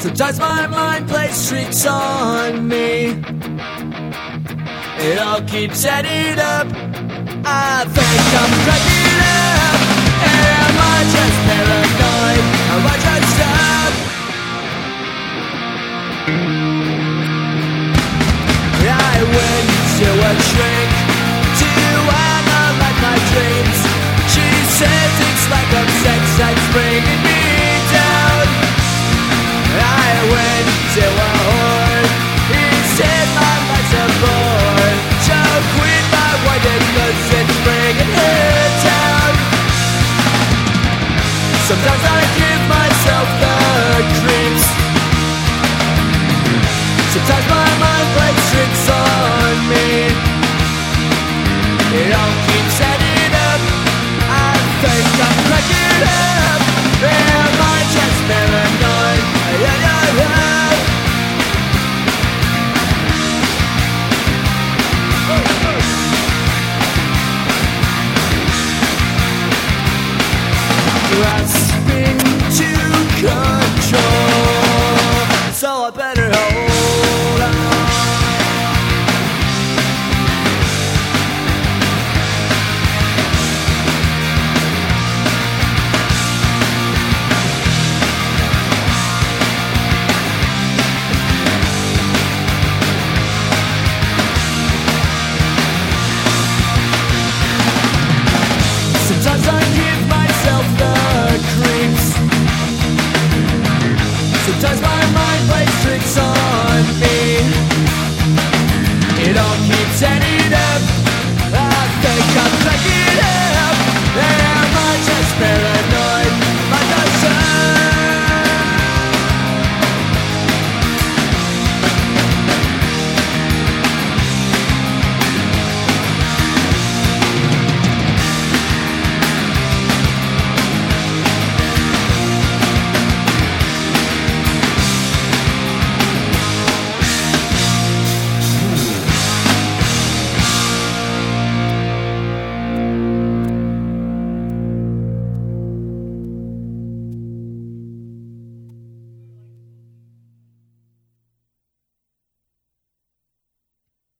Sometimes my mind plays tricks on me. It all keeps adding up. I think I'm cracking up. Am I just paranoid? Am I just up? I went to a shrink to analyze my dreams. She says it's like a sex bringing Sometimes I give myself the creeps. Sometimes my mind plays tricks on me. It all keeps adding up. I think I'm cracking up. Am I just paranoid? Yeah, yeah, yeah. Grasping me. It up.